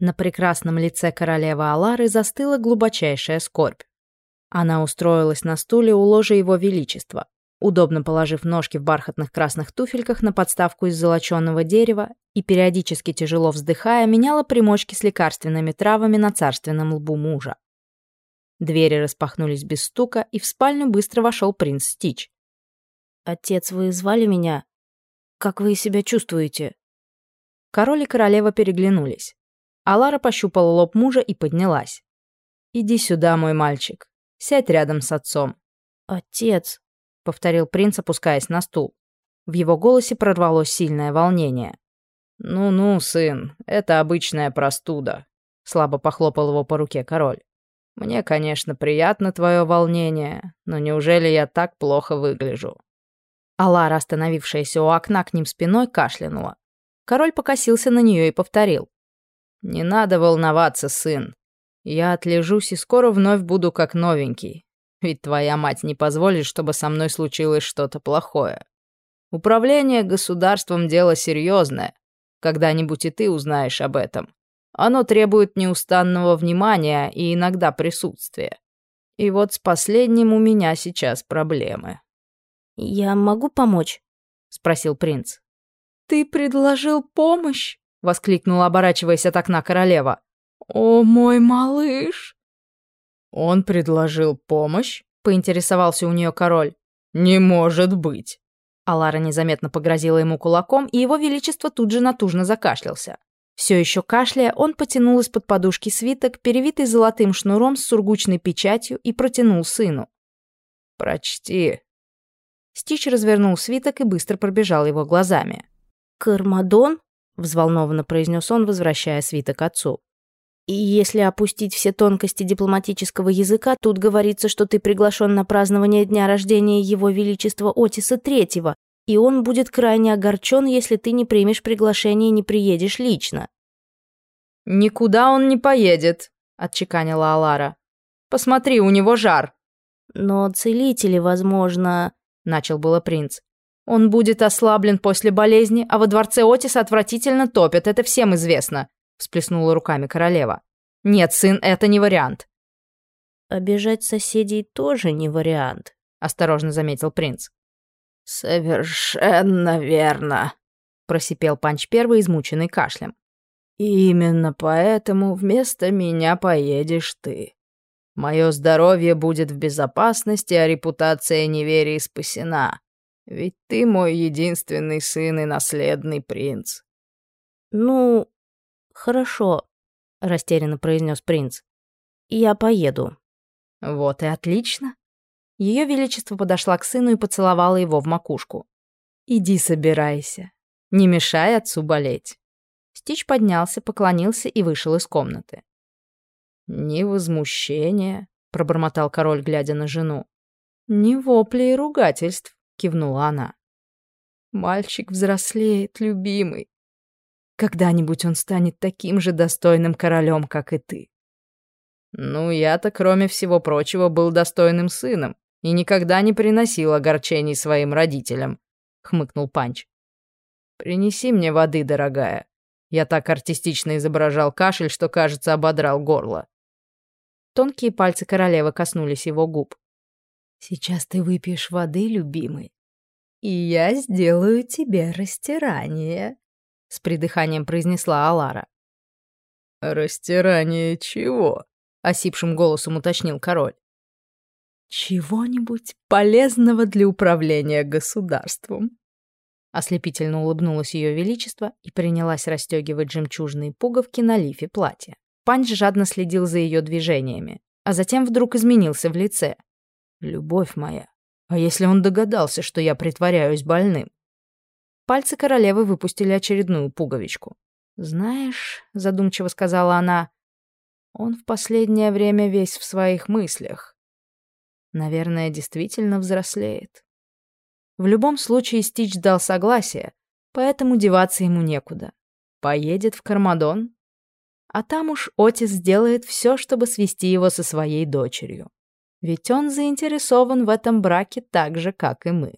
На прекрасном лице королевы Алары застыла глубочайшая скорбь. Она устроилась на стуле у ложа его величества, удобно положив ножки в бархатных красных туфельках на подставку из золоченого дерева и, периодически тяжело вздыхая, меняла примочки с лекарственными травами на царственном лбу мужа. Двери распахнулись без стука, и в спальню быстро вошел принц Стич. «Отец, вы звали меня? Как вы себя чувствуете?» Король и королева переглянулись. Алара пощупала лоб мужа и поднялась. «Иди сюда, мой мальчик. Сядь рядом с отцом». «Отец», — повторил принц, опускаясь на стул. В его голосе прорвалось сильное волнение. «Ну-ну, сын, это обычная простуда», — слабо похлопал его по руке король. «Мне, конечно, приятно твое волнение, но неужели я так плохо выгляжу?» Алара, остановившаяся у окна к ним спиной, кашлянула. Король покосился на нее и повторил. «Не надо волноваться, сын. Я отлежусь и скоро вновь буду как новенький. Ведь твоя мать не позволит, чтобы со мной случилось что-то плохое. Управление государством — дело серьезное. Когда-нибудь и ты узнаешь об этом. Оно требует неустанного внимания и иногда присутствия. И вот с последним у меня сейчас проблемы. «Я могу помочь?» — спросил принц. «Ты предложил помощь?» — воскликнула, оборачиваясь от окна королева. «О, мой малыш!» «Он предложил помощь?» — поинтересовался у нее король. «Не может быть!» Алара незаметно погрозила ему кулаком, и его величество тут же натужно закашлялся. Все еще кашляя, он потянул из-под подушки свиток, перевитый золотым шнуром с сургучной печатью, и протянул сыну. «Прочти». Стич развернул свиток и быстро пробежал его глазами. «Кармадон?» — взволнованно произнес он, возвращая свиток отцу. И если опустить все тонкости дипломатического языка, тут говорится, что ты приглашен на празднование дня рождения Его Величества Отиса Третьего, и он будет крайне огорчен, если ты не примешь приглашение и не приедешь лично». «Никуда он не поедет», — отчеканила Алара. «Посмотри, у него жар». «Но целители, возможно...» — начал было принц. «Он будет ослаблен после болезни, а во дворце Отиса отвратительно топят, это всем известно всплеснула руками королева. «Нет, сын, это не вариант». «Обижать соседей тоже не вариант», — осторожно заметил принц. «Совершенно верно», — просипел Панч Первый, измученный кашлем. «Именно поэтому вместо меня поедешь ты. Мое здоровье будет в безопасности, а репутация неверии спасена. Ведь ты мой единственный сын и наследный принц». «Ну, «Хорошо», — растерянно произнес принц. «Я поеду». «Вот и отлично». Ее Величество подошла к сыну и поцеловала его в макушку. «Иди собирайся. Не мешай отцу болеть». Стич поднялся, поклонился и вышел из комнаты. «Ни возмущения», — пробормотал король, глядя на жену. «Ни вопли и ругательств», — кивнула она. «Мальчик взрослеет, любимый. Когда-нибудь он станет таким же достойным королем, как и ты. Ну, я-то, кроме всего прочего, был достойным сыном и никогда не приносил огорчений своим родителям, хмыкнул Панч. Принеси мне воды, дорогая. Я так артистично изображал кашель, что, кажется, ободрал горло. Тонкие пальцы королевы коснулись его губ. «Сейчас ты выпьешь воды, любимый, и я сделаю тебе растирание», с придыханием произнесла Алара. «Растирание чего?» — осипшим голосом уточнил король. «Чего-нибудь полезного для управления государством». Ослепительно улыбнулось ее величество и принялась расстегивать жемчужные пуговки на лифе платья. Панч жадно следил за ее движениями, а затем вдруг изменился в лице. «Любовь моя, а если он догадался, что я притворяюсь больным?» Пальцы королевы выпустили очередную пуговичку. «Знаешь», — задумчиво сказала она, — «он в последнее время весь в своих мыслях. Наверное, действительно взрослеет». В любом случае Стич дал согласие, поэтому деваться ему некуда. Поедет в Кармадон, а там уж Отис сделает все, чтобы свести его со своей дочерью. Ведь он заинтересован в этом браке так же, как и мы.